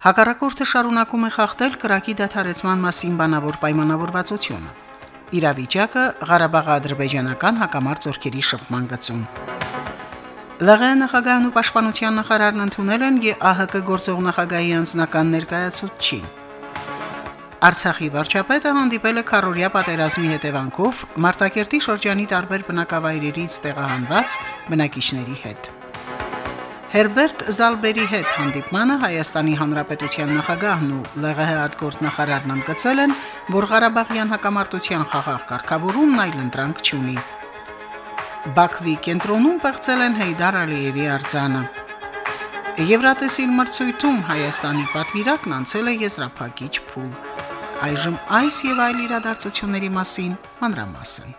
Հակառակորդը շարունակում է խախտել կրակի դադարեցման մասին բանավոր պայմանավորվածությունը։ Իրավիճակը Ղարաբաղ-ադրբեջանական հակամարտ ծորքերի շփման գծում։ ԼՂ նախագահն ու պաշտպանության նախարարն ընդունել են ԵԱՀԿ գործող նախագահի անձնական ներկայացուցչին։ Արցախի վարչապետը հանդիպել է քարորիա պատերազմի հետևանքով Մարտակերտի շրջանի տարբեր բնակավայրերից տեղահանված բնակիչների հետ։ Հերբերտ Զալբերի հետ հանդիպմանը Հայաստանի Հանրապետության նախագահն ու ԼՂՀ արտգործնախարարն ընդգծել են, որ Ղարաբաղյան հակամարտության խաղաղ կարգավորումն այլ ընտրանք չունի։ Բաքվի կենտրոնում բացել են Հեյդար Ալիևի արձանը։ Եվրատեսիլ մրցույթում Հայաստանի պատվիրակն անցել է եզրափակիչ փուլ։ Այժմ այս եւ այլ իրադարձությունների մասին մանրամասն։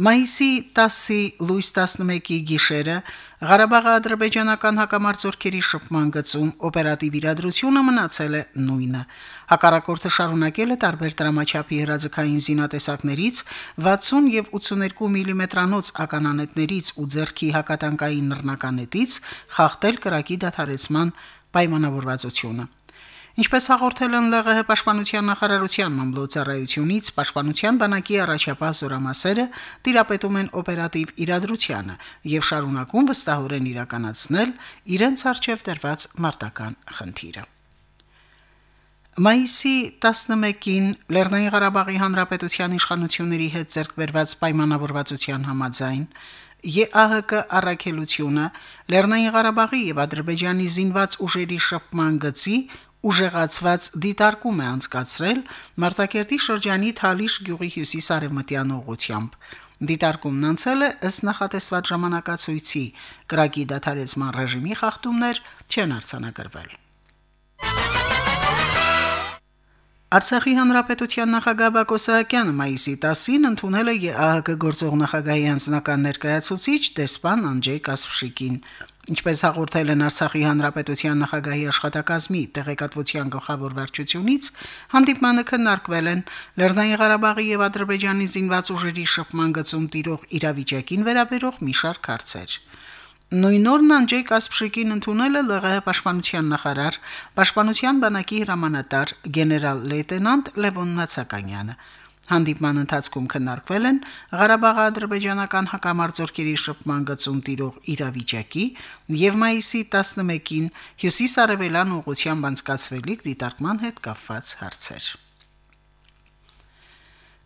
Մայիսի 10-ի լույս 11-ի գիշերը Ղարաբաղ-ադրբեջանական հակամարտությունների շփման գծում օպերատիվ իրադրությունը մնացել է նույնը։ Հակառակորդը շարունակել է տարբեր դրամաչափի հրաձգային զինատեսակներից 60 եւ 82 մմ-անոց mm ականանետներից ու ձերքի հակատանկային նռնականետից խախտել կրակի դադարեցման պայմանավորվածությունը։ Ինչպես հաղորդել են ԼՂՀ պաշտպանության նախարարության մամլոյցարայությունից, պաշտպանության բանակի առաջապահ զորամասերը տիրապետում են օպերատիվ իրադրությանը եւ շարունակում վստահորեն իրականացնել իրենց արժեվ դրված մարտական խնդիրը։ Մայիսի 11-ին Լեռնային Ղարաբաղի Հանրապետության իշխանությունների հետ ձեռքբերված պայմանավորվածության համաձայն ԵԱՀԿ առաքելությունը Լեռնային Ղարաբաղի եւ Ադրբեջանի զինված ուժերի շփման գծի ուժեղացված դիտարկում է անցկացրել Մարտակերտի շրջանի Թալիշ գյուղի հյուսիս-արևմտյան ուղությամբ։ Դիտարկումն անցել է ըստ նախատեսված ժամանակացույցի, կրակի դադարեցման ռեժիմի խախտումներ չեն արձանագրվել։ Արցախի հանրապետության նախագահ Բակո Սահակյանը մայիսի 10-ին ընդունել է ԵԱՀԿ գործող նախագահի անձնական ներկայացուցիչ դեսպան Անջեյ Կասպշիկին։ Ինչպես հաղորդել են Արցախի հանրապետության նախագահի աշխատակազմի տեղեկատվության գլխավոր վարչությունից, հանդիպմանը քննարկվել են Լեռնային Ղարաբաղի եւ Ադրբեջանի զինված ուժերի շփման գծում տիրող իրավիճակին վերաբերող մի շարք հարցեր։ Նույն օրն Անջեյ Կասպշիկին ընդունել է ԼՂՀ պաշտպանության նախարար, պաշտպանության բանակի հրամանատար գեներալ լեյտենանտ Լևոն Նացականյանը։ Հանդիպման ընթացքում քննարկվել են Ղարաբաղ-ադրբեջանական հակամարտությունների շփման գծում տիրող իրավիճակի եւ մայիսի 11-ին հյուսիս-արևելյան ուղղությամբ անցկացվելիք դիտարկման հետ կապված հարցեր։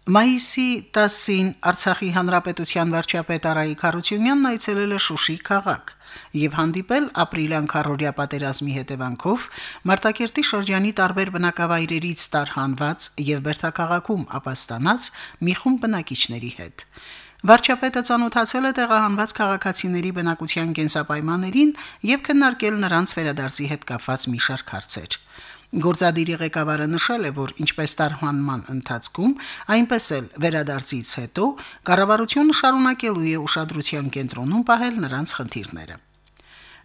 Մայիսի 10-ին Արցախի հանրապետության վարչապետ Արայիկ Խարությունյանն այցելել է Շուշի քաղաք եւ հանդիպել ապրիլյան քարորիա պատերազմի հետևանքով Մարտակերտի շրջանի տարբեր բնակավայրերից տարհանված եւ Բերթաքաղաքում ապաստանած մի խումբ բնակիչների հետ։ Վարչապետը ցանոթացել է տեղահանված քաղաքացիների բնակության կենսապայմաններին եւ քննարկել նրանց վերադարձի հետ կապված մի շարք հարցեր։ Գործադիրի ղեկավարը նշել է, որ ինչպես տարհանման ընթացքում, այնպես էլ վերադարձից հետո կառավարությունը շարունակելու է ուշադրության կենտրոնում պահել նրանց խնդիրները։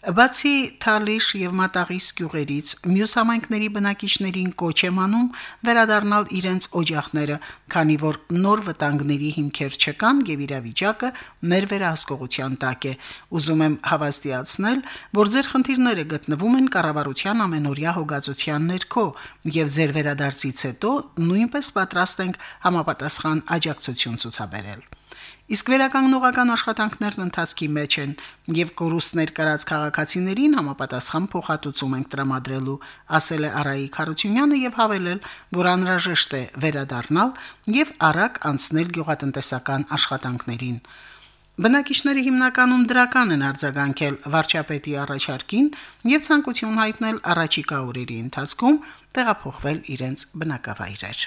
Բացի Թալիշ եւ Մատաղիս գյուղերից մյուս համայնքների բնակիչներին կոչ եմ անում վերադառնալ իրենց օջախները, քանի որ նոր վտանգների հիմքեր չկան եւ իրավիճակը մեր վերահսկողության տակ է։ Ուզում եմ հավաստիացնել, որ ձեր խնդիրները գտնվում են կառավարության ամենօրյա հոգացության ներքո եւ ձեր վերադարձից հետո նույնպես պատրաստ ենք համապատասխան աջակցություն ցուցաբերել։ Իսկ վերականգնողական աշխատանքներն ընթացքի մեջ են եւ կորուստներ կրած քաղաքացիներին համապատասխան փոխհատուցում ենք տրամադրելու, ասել է Արայիկ Խարությունյանը եւ հավելել, որ անհրաժեշտ է վերադառնալ եւ արագ անցնել գյուղատնտեսական աշխատանքներին։ Բնակիչները հիմնականում դրական են արձագանքել վարչապետի առաջարկին եւ ցանկություն հայտնել առաջիկա օրերի ընթացքում տեղափոխվել իրենց բնակավայրեր։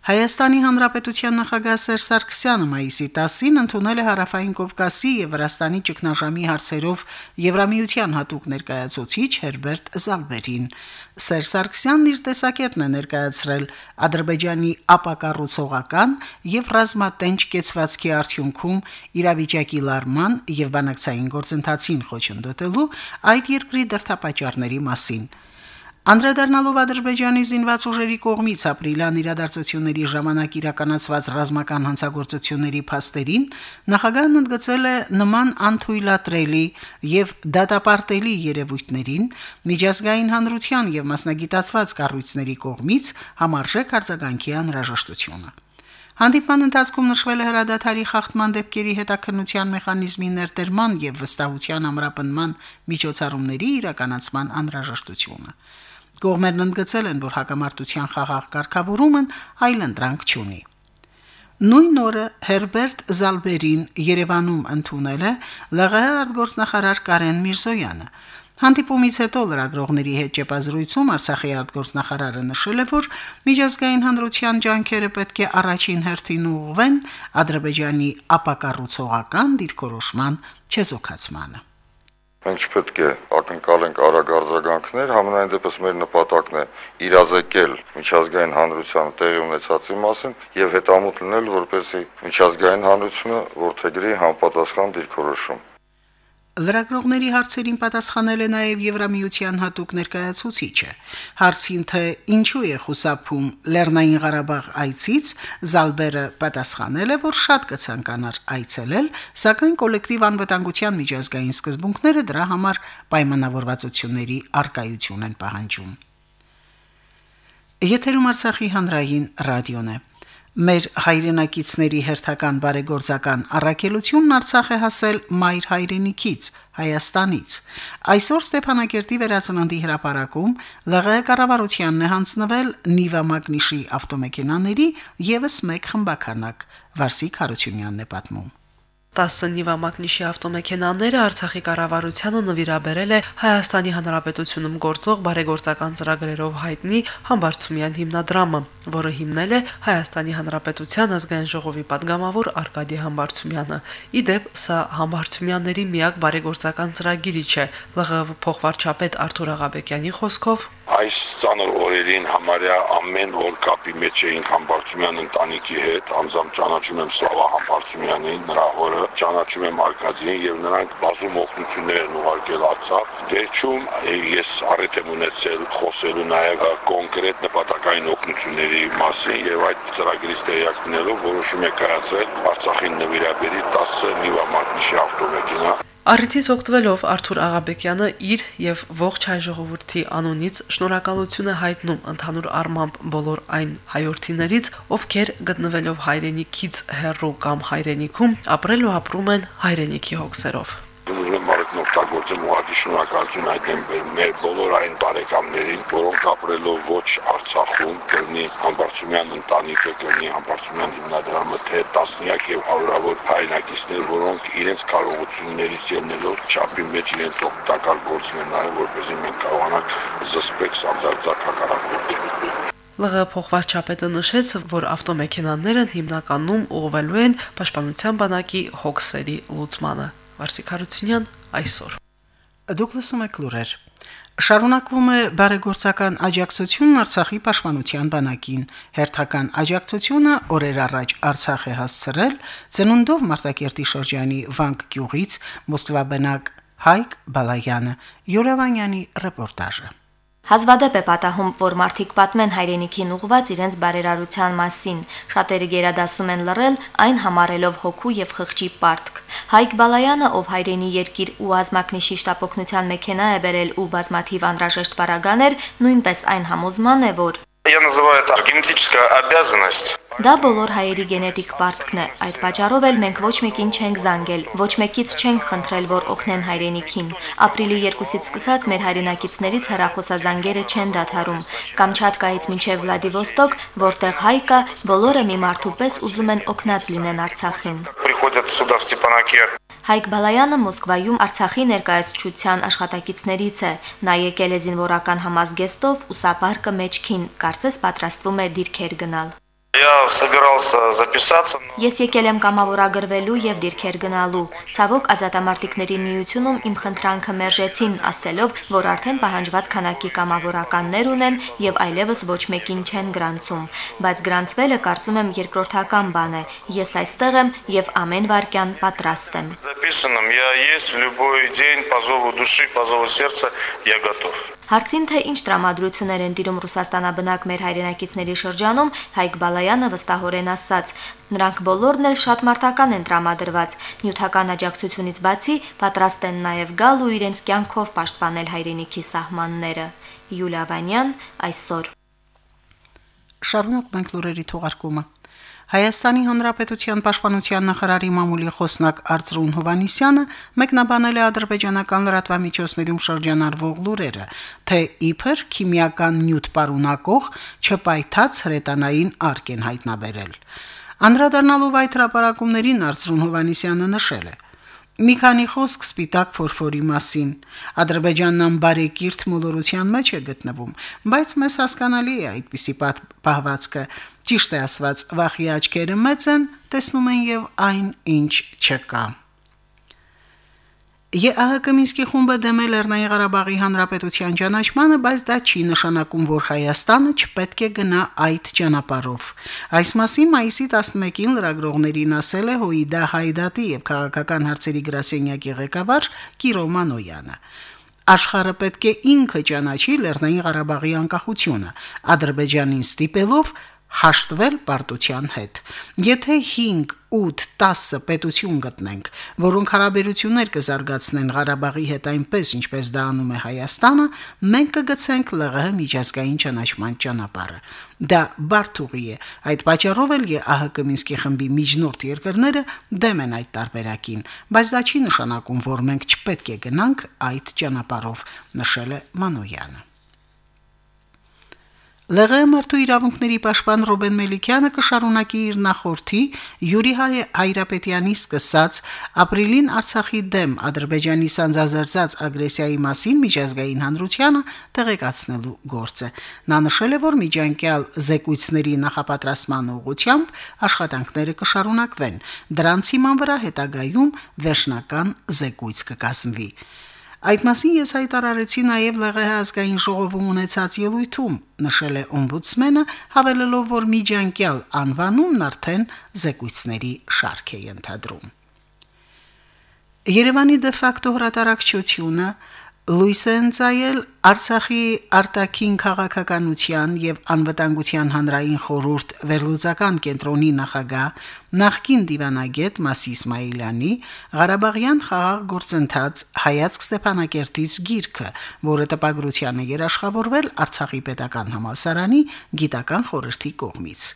Հայաստանի Հանրապետության նախագահ Սերժ Սարգսյանը մայիսի 10-ին ընդունել է Հարավային Կովկասի եւ Վրաստանի ճգնաժամի հարցերով Եվրամիության հատուկ ներկայացուցիչ Հերբերտ Զալբերին։ Սերժ Սարգսյանն իր տեսակետն է ներկայացրել Ադրբեջանի ապակառուցողական եւ ռազմատենչ կեցվածքի արդյունքում իրավիճակի լարման եւ բանակցային գործընթացին խոչընդոտելու այդ երկրի դրդապատճառների մասին։ Անդրադառնալով Ադրբեջանի զինված ուժերի կողմից ապրիլյան իրադարձությունների ժամանակ իրականացված ռազմական հանցագործությունների փաստերին, նախագահն ընդգծել է նման անթույլատրելի եւ դատապարտելի երևույթներին միջազգային հանրության եւ մասնագիտացված կառույցների կողմից համարժեք արձագանքի անհրաժեշտությունը։ Հանդիպման ընթացքում նշվել է հրադադարի խախտման դեպքերի հետաքննության մեխանիզմի ներդերման եւ վստահության ամրապնման միջոցառումների իրականացման անհրաժեշտությունը։ Կողմերն ընդգծել են, որ հակամարտության խաղաղ կարգավորումն այլընտրանք չունի։ Նույն օրը Հերբերտ Զալբերին Երևանում ընդունել է ԼՂՀ արտգործնախարար Կարեն Միրզոյանը։ Հանդիպումից հետո լրագրողների հետ ճեպազրույցում Արցախի արտգործնախարարը նշել է, որ միջազգային հանրության ջանքերը պետք է առաջին հերթին ուղղվեն Ադրբեջանի ապակառուցողական դիրքորոշման չեզոքացմանը։ Մենք չպետք է ակնկալենք արագ արձագանքներ, համենայն դեպս մեր նպատակն է իրազեկել միջազգային հանրությանը տեղի ունեցածի մասին եւ հետամուտ լինել, որպեսզի միջազգային հանրությունը ողջագրի համապատասխան դիրքորոշում։ Լրագրողների հարցերին պատասխանել է նաև Եվրամիության հատուկ ներկայացուցիչը։ Հարցին թե ինչու է խուսափում Լեռնային Ղարաբաղ այցից, Զալբերը պատասխանել է, որ շատ կցանկանար այցելել, սակայն կոլեկտիվ անվտանգության միջազգային սկզբունքները դրա համար պայմանավորվածությունների արկայություն են պահանջում։ Եթերում Արցախի հանրային ռադիոն է։ Մեր հայրենակիցների հերթական բարեգործական առաքելությունն Արցախ է հասել մայր հայրենիքից, Հայաստանից։ Այսօր Ստեփանակերտի վերածննդի հրապարակում ԼՂՀ կառավարությանն է հանձնվել Նիվա Մագնիշի ավտոմեքենաների եւս մեկ խմբականակ։ Վարսիկ Հարությունյանն է պատմում։ 10 նիվամագնիշի ավտոմեքենաները Արցախի կառավարությանը նվիրաբերել է Հայաստանի Հանրապետությունում գործող բարեգործական ծրագրերով հայտնի Համբարձումյան հիմնադրամը, որը հիմնել է Հայաստանի Հանրապետության ազգային ժողովի падգամավոր Արկադի Համբարձումյանը։ Ի դեպ, սա Համբարձումյանների միակ բարեգործական ծրագիրը չէ, ԼՂՎ փոխվարչապետ Արթուր Աղաբեկյանի խոսքով այս ցանր օրերին համարյա ամեն օր կապի մեջ էինք Համբարձումյան ընտանիքի հետ, անձամբ ճանաչում եմ Սլավա Համբարձումյանին, նրա հորը, ճանաչում եմ Արկադիին եւ նրանք բազում օգնություններ են ուղարկել Արցախ։ Վերջում ես առիթ եմ ունեցել խոսելու նաեւ կոնկրետ նպատակային օգնությունների մասին եւ այդ ծրագրից տեղյակ լինելով որոշում է կայացրել Արցախին նվիրաբերի 10 նիվամատնիշի ավտոմեքենա Առիթից օգտվելով Արթուր Աղաբեկյանը իր եւ ողջ հայ ժողովրդի անունից շնորհակալություն է հայտնում ընդհանուր առմամբ բոլոր այն հայրենիներից, ովքեր գտնվելով հայրենիքից հեռու կամ հայրենիքում ապրել ու ապրում են հայրենիքի հոգսերով արդեն օգտագործեմ ուղղակի շնորհակալություն այդեմ մեր բոլոր այն բարեկամներին, որոնք ապրելով ոչ Արցախում, կրնի Համբարձումյան ընտանիքը, կրնի Համբարձումյան հիմնադրամը, թե տասնյակ եւ հարյուրավոր հայրենակիցներ, որոնք իրենց կարողություններից ելնելով չափի մեջ իրենց օգտակար գործն են արել, որպեսզի մենք կարողանանք զսպել սանձարձակ հակառակորդին։ ԼՂ փոխվարչապետը նշեց, որ ավտոմեքենաները հիմնականում ուղղվելու են Պաշտպանության բանակի հոգսերի լուծմանը։ Վարսիկ Հարությունյան այսօր։ Դուք լսում եք լուրեր։ Շարունակվում է բարեգործական աջակցությունն Արցախի պաշտպանության բանակին։ Հերթական աջակցությունը օրեր առաջ Արցախ է հասցրել ծնունդով Մարտակերտի շրջանի Վանք գյուղից Մոստվաբնակ Հայկ Բալայանը։ Յուրավանյանի ռեպորտաժը։ Հազվադեպ է պատահում, որ մարդիկ պատմեն հայրենիքին ուղված իրենց բարերարության մասին։ Շատերը գերադասում են լռել, այն համարելով հոգու եւ խղճի պարտք։ Հայկ Բալայանը, ով հայրենի երկիր ու ազմակնիշի շտապօգնության մեքենա է բերել ու բազմաթիվ անհրաժեշտ պարագաներ, նույնպես այն համոզման է, որ Я называю это генетическая обязанность Դա բոլոր հայերի գենետիկ պարտքն է։ Այդ պատճառով էլ մենք ոչ մեկին չենք զանգել, ոչ մեկից չենք խնդրել, որ օգնեն հայրենիքին։ Ապրիլի 2-ից սկսած մեր հայրենակիցներից հեռախոսազանգերը չեն դադարում։ Կամչատկայից մինչև Վլադիվոստոկ, որտեղ հայ կա, բոլորը մի մարդու պես ուզում են օգնած լինեն Արցախին։ Приходят сюда в Степанакерт Հայկ Բալայանը Մոսկվայում Արցախի ներկայացչության աշխատակիցներից է։ Նա եկել է զինվորական համազգեստով ու սապարկը մեջքին, կարծես պատրաստվում է դիրքեր գնալ։ Я собирался записаться, но Ես եկել եմ կամավորագրվելու եւ դիրքեր գնալու։ Ցավոք ազատամարտիկների միությունում իմ խնդրանքը մերժեցին, ասելով, որ արդեն պահանջված քանակի կամավորականներ ունեն եւ այլևս ոչ մեկին չեն գրանցում։ Բայց գրանցվելը կարծում եմ երկրորդական բան է։ Ես այստեղ եմ եւ ամեն վարքյան պատրաստ եմ։ записанным я есть в любой день по зову души, по зову сердца я готов. Հարցին թե ինչ տրամադրություններ են տիրում Ռուսաստանաբնակ մեր հայրենակիցների շրջանում, Հայկ Բալայանը վստահորեն ասաց. նրանք բոլորն էլ շատ մարտական են տրամադրված։ Նյութական աջակցությունից բացի պատրաստ են նաև գալ ու իրենց կյանքով պաշտպանել հայրենիքի սահմանները։ Յուլիա Վանյան այսօր Շարունակ մենք լուրերի թողարկումը։ Հայաստանի Հանրապետության Պաշտպանության նախարարի մամուլի խոսնակ Արծրուն Հովանիսյանը մեկնաբանել է ադրբեջանական լրատվամիջոցներում շրջանառվող լուրերը, թե իբր քիմիական նյութ պարունակող չպայթած հրետանային արկ են հայտնաբերել։ Անդրադառնալով այդ հրապարակումներին Արծրուն Հովանիսյանը նշել է. Մի քանի խոսք սպիտակ ֆորֆորի մասին։ Ադրբեջանն ամբարեկիրթ մոլորության մեջ է գտնվում, բայց մեզ հասկանալի է այդպիսի պահվածքը։ Ճիշտ է ասված, վախի աչքերը մեծ են, տեսնում են եւ այն, ինչ չկա։ ԵԱՀԿ Մինսկի խումբը դեմ է Լեռնային Ղարաբաղի Հանրապետության ճանաչմանը, բայց դա չի նշանակում, որ Հայաստանը չպետք է գնա այդ ճանապարհով։ Այս մասին մայիսի 11-ին լրագրողներին ասել է Հոիդա Հայդատի եւ քաղաքական հարցերի գրասենյակի ղեկավար Կիրո Մանոյանը։ Աշխարհը պետք է ինքը ճանաչի Լեռնային Ղարաբաղի անկախությունը, Ադրբեջանին ստիպելով հաշտվել պարտության հետ։ Եթե 5, 8, 10 պետություն գտնենք, որոնք հարաբերություններ կզարգացնեն Ղարաբաղի հետ այնպես, ինչպես դա անում է Հայաստանը, մենք կգցենք ԼՂՀ միջազգային ճանաչման ճանապարհը։ Դա բարդ ուղի է։ Այդ պատճառով էլ ԵԱՀԿ Մինսկի խմբի միջնորդ երկրները դեմ են այդ տարբերակին, բայց դա չի նշանակում, որ մենք չպետք է գնանք այդ ճանապարհով, նշել է Մանոյանը։ ԼՂ մարդու իրավունքների պաշտպան Ռոբեն Մելիքյանը կշարունակի իր նախորդի Յուրի Հայ- Հայրապետյանի սկսած ապրիլին Արցախի դեմ Ադրբեջանի սանձազերծած ագրեսիայի մասին միջազգային հանրությանը տեղեկացնելու գործը։ Նա նշել է, որ միջանկյալ զեկույցների նախապատրաստման ուղղությամբ աշխատանքները կշարունակվեն։ Դրանց հիման վրա հետագայում վերջնական զեկույց կկազմվի։ Այդ մասին ես հայտարարեցի նաև ԼՂՀ ազգային ժողովում ունեցած ելույթում, նշել է օմբուդսմենը, հավելելով, որ միջանկյալ անվանումն արդեն զեկույցների շարք է ենթադրում։ Երևանի դե ֆակտո հրատարակչությունը Լուիս Ընցայել Արցախի արտաքին քաղաքականության եւ անվտանգության հանրային խորհուրդ վերլուծական կենտրոնի նախագահ նախկին դիվանագետ Մասի Իսմայելյանի Ղարաբաղյան խաղաղ գործընթաց հայացք Ստեփանակերտից գիրքը, որը տպագրության է երաշխավորվել Արցախի պետական համալսարանի գիտական խորհրդի կողմից։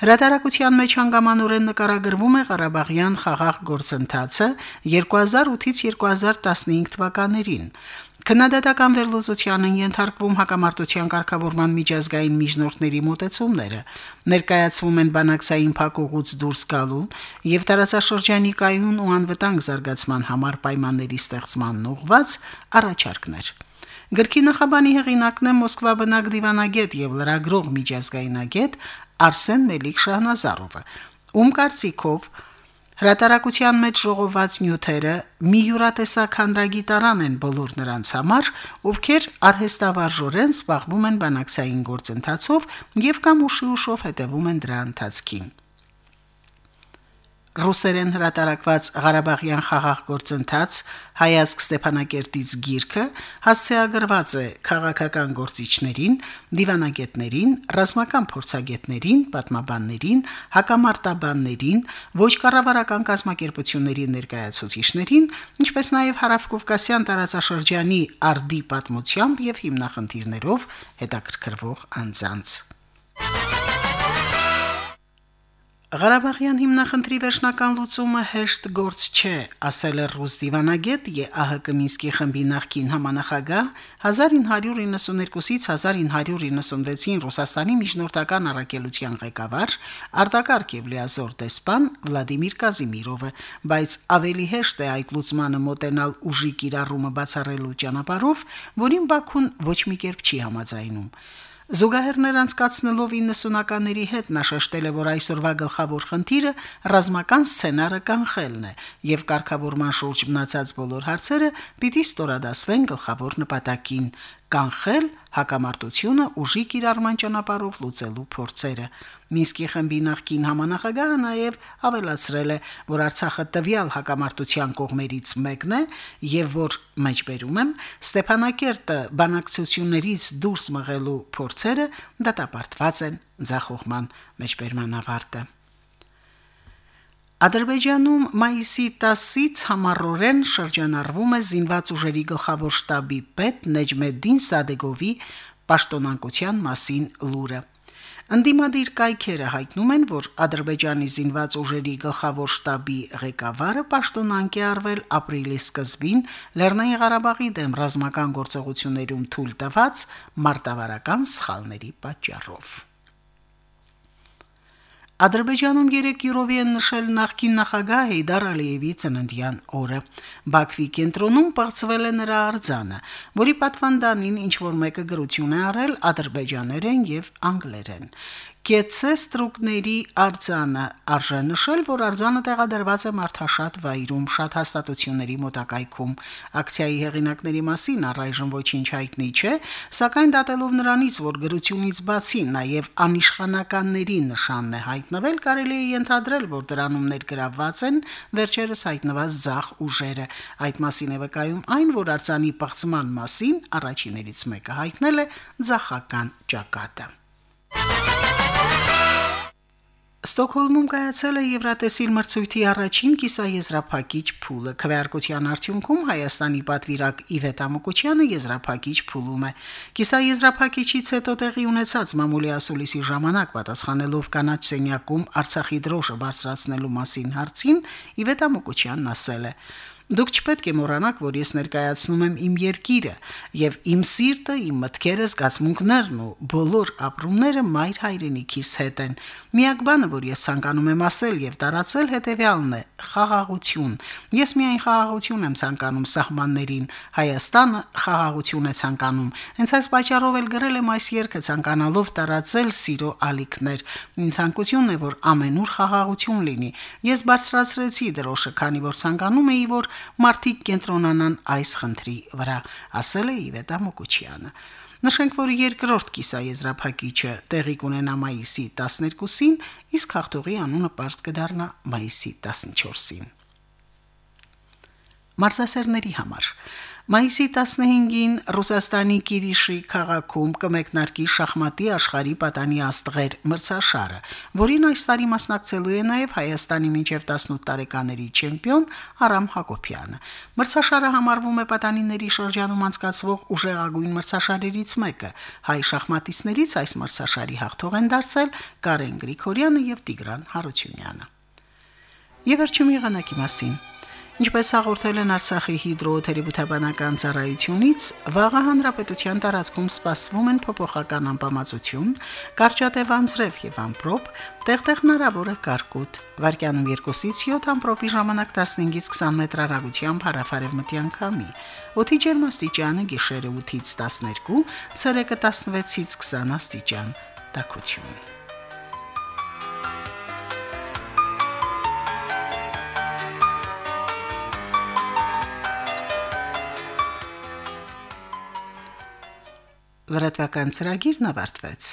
Հրատարակության մեջ հանգամանորեն նկարագրվում է Ղարաբաղյան խաղաղ գործընթացը 2008-ից 2015 թվականներին։ Քննադատական վերլուծության են ենթարկվում հակամարտության կարգավորման միջազգային միջնորդների մոտեցումները, ներկայացվում են բանակցային փակուղուց դուրս գալու եւ տարածաշրջանի կայուն ու անվտանգ զարգացման համար պայմանների ստեղծման ուղղված առաջարկներ։ Գրքի նախաբանի հեղինակն է Մոսկվա բնակ դիվանագետ եւ լրագրող միջազգայնագետ Արսեն Մելիք Շահնազարովը, ում կարծիքով հրատարակության մեջ ժողոված նյութերը մի յուրատեսակ հանրագիտարան են բոլոր նրանց համար, ովքեր արհեստավարժորեն զբաղվում են բանակցային գործընթացով եւ կամ ուշի ուշով հետևում են դրա ընթացքին։ Ռուսերեն հրատարակված Ղարաբաղյան խաղաղ գործընթաց հայացք Ստեփանակերտից գիրքը հասցեագրված է քաղաքական գործիչներին, դիվանագետներին, ռազմական փորձագետներին, պատմաբաններին, հակամարտաբաններին, ոչ կառավարական կազմակերպությունների ներկայացուցիչներին, ինչպես նաև հարավկովկասյան տարածաշրջանի արդի պատմությամբ եւ հիմնախնդիրներով հետաքրքրվող անձանց։ Ղարաբաղյան հիմնախնդրի վերջնական լուծումը հեշտ գործ չէ, ասել է ռուս դիվանագետ ԵԱՀԿ Մինսկի խմբի նախկին համանախագահ 1992-ից 1996-ին Ռուսաստանի միջնորդական առաքելության ղեկավար արտակարգ եւ լիազոր դեսպան Վլադիմիր Կազիմիրովը, բայց ավելի հեշտ է այդ լուծմանը մոտենալ ուժի կիրառումը բացառելու ճանապարհով, որին Բաքուն ոչ մի կերպ չի համաձայնում։ Զուգահեռներ անցկացնելով 90-ականների հետ նա շեշտել է, որ այսօրվա գլխավոր խնդիրը ռազմական սցենարը կանխելն է, եւ կարգավորման շուրջ մնացած բոլոր հարցերը պիտի ստորադասվեն գլխավոր նպատակին՝ կանխել հակամարտությունը ուժի կիրառման ճանապարհով լուծելու փորձերը։ Մինսկի խմբի նախկին համանախագահը նաև ավելացրել է, որ Արցախը տվյալ հակամարտության կողմերից մեկն է եւ որ մեջբերում եմ Ստեփանակերտը բանակցություններից դուրս մղելու փորձերը դատապարտված են ձախողման մեջբերման ավարտը։ Ադրբեջանում մայիսի 10-ից համառորեն շրջանառվում է զինված ուժերի գլխավոր շտաբի պետ Նեջմեդդին Սադեգովի պաշտոնանկության մասին լուրը։ Անդիմադիր կայքերը հայտնում են, որ Ադրբեջանի զինված ուժերի գլխավոր շտաբի ղեկավարը պաշտոնանկ է արվել ապրիլի սկզբին Լեռնային Ղարաբաղի դեմ ռազմական գործողություններում թույլ տված մարտավարական սխալների պատճառով։ Ադրբեջանում 3 յուրովի են նշել նախկին նախագահ Հեյդար Ալիևի ծննդյան օրը։ Բաքվի կենտրոնում բացվել է նրա արձանը, որի պատվանդանին ինչ որ մեկը գրություն է արել ադրբեջաներեն եւ անգլերեն։ Կեցե ստրուկների արձանը արժե նշել, որ արձանը տեղադրված է մարդաշատ վայրում շատ հաստատությունների մոտակայքում։ Ակցիայի հեղինակների մասին առայժմ ոչինչ հայտնի չէ, սակայն դատելով նրանից, որ գրությունից բացի նաև անիշխանականների նշանն է հայտնվել, կարելի է ենթադրել, որ դրանում ներգրավված են վերջերս հայտնված զախ ուժերը։ Այդ մասին է վկայում այն, որ արձանի պղծման մասին առաջիներից մեկը հայտնել է զախական ճակատը։ Ստոկհոլմում կայացել է Եվրատեսիլ մրցույթի առաջին կիսաեզրափակիչ փուլը։ Քվեարկության արդյունքում Հայաստանի պատվիրակ Իվետ Ամոկոչյանը եզրափակիչ փուլում է։ Կիսաեզրափակիչից հետո տեղի ունեցած մամուլի ասուլիսի ժամանակ պատասխանելով կանաչ սենյակում Արցախի դրոշը բարձրացնելու մասին հարցին Իվետ Ամոկոչյանն ասել է. Դուք չպետք է մոռանաք, որ ես ներկայացնում եմ իմ երկիրը եւ իմ սիրտը, իմ մտքերը, զգացմունքներն ու բոլոր ապրումները մայր հայրենիքիս հետ են։ Միակ բանը, որ ես ցանկանում եմ ասել եւ տարածել, հետեւյալն է՝ խաղաղություն։ Ես միայն խաղաղություն եմ ցանկանում սահմաններին։ Հայաստանը խաղաղություն է ցանկանում։ Հենց այս պատճառով էլ գրել եմ այս երգը ցանկանալով տարածել սիրո ալիքներ։ Իմ ցանկությունն է, որ ամենուր խաղաղություն լինի։ Ես բարձրացրեցի դրոշը, քանի որ ցանկանում էի, որ մարդիկ կենտրոնանան այս խնդրի վրա, ասել է Իվետա Մոկուչյանը։ Նշենք, որ երկրորդ կիսաեզրափակիչը տեղի կունենա մայիսի 12-ին, իսկ հաղթողի անունը պարզ կդառնա մայիսի 14-ին։ Մարզասերների համար Մայիսի 15-ին Ռուսաստանի Կիրիշի քաղաքում կմեկնարկի շախմատի աշխարհի պատանի աստղեր մրցաշարը, որին այս տարի մասնակցելու է նաև Հայաստանի մինչև 18 տարեկաների չեմպիոն Արամ Հակոբյանը։ Մրցաշարը համարվում է պատանիների շրջանում անցկացվող ուժեղագույն մրցաշարերից մեկը։ Հայ շախմատիստներից այս մրցաշարի հաղթող են դարձել Կարեն Գրիգորյանը եւ Տիգրան Հարությունյանը։ Եվ վերջում եղանակի մասին։ Ինչպես հաղորդել են Արցախի հիդրոթերապևտաբանական ծառայությունից, վաղը հանրապետության տարածքում սպասվում են փոփոխական անբավարարություն, կարճատև անձրև եւ ամպրոպ, տեղտեղ հնարավոր է կարկուտ։ Վարկյանում 2-ից 7 ամպրոպի ժամանակ 15-ից 20 մետր հեռագությամբ հարավարևմտյան քամի։ Օդի ջերմաստիճանը գիշերը 8-ից 12, ցերեկը 16-ից 20 աստիճան։ Տակություն։ Լրատվական ծրագիրն ավարտվեց։